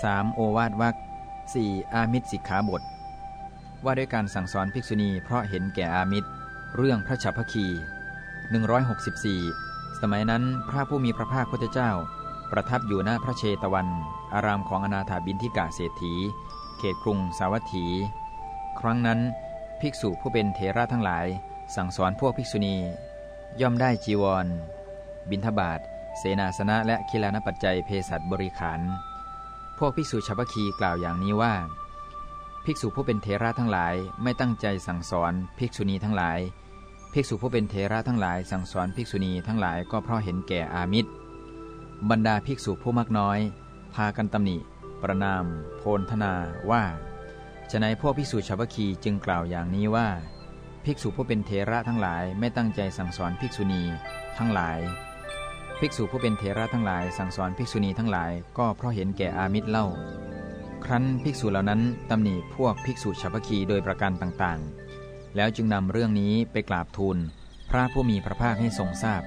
3. โอวาทวัก 4. อามิตรสิกขาบท ว่าด้วยการสั่งสอนภิกษุณีเพราะเห็นแก่อามิตร เรื่องพระฉัพพคี 164 สมัยนั้นพระผู้มีพระภาคพุทธเจ้า ประทับอยู่หน้าพระเชตวัน อารามของอนาถาบินทิกาเศรษฐี เขตกรุงสาวัตถี ครั้งนั้น ภิกษุผู้เป็นเถระทั้งหลาย สั่งสอนพวกภิกษุณี ย่อมได้จีวร บิณฑบาตเสนาสนะและคิลานปัจจัยเภสัชบริขาร พวกภิกษุชาวพคีกล่าวอย่างนี้ว่า ภิกษุผู้เป็นเทระทั้งหลายไม่ตั้งใจสั่งสอนภิกษุณีทั้งหลาย ภิกษุผู้เป็นเทระทั้งหลาย สั่งสอนภิกษุณีทั้งหลายก็เพราะเห็นแก่อามิตร บรรดาภิกษุผู้มักน้อย พากันตำหนิ ประนาม โพลธนาว่าฉนัยพวกภิกษุชาวคีจึงกล่าวอย่างนี้ว่า ภิกษุผู้เป็นเทระทั้งหลายไม่ตั้งใจสั่งสอนภิกษุณีทั้งหลาย ภิกษุผู้เป็นเทระทั้งหลาย สั่งสอนภิกษุณีทั้งหลาย ก็เพราะเห็นแก่อามิตรเล่า ครั้นภิกษุเหล่านั้นตำหนิพวกภิกษุชาวพคีโดยประการต่างๆ แล้วจึงนำเรื่องนี้ไปกราบทูล พระผู้มีพระภาคให้ทรงทราบ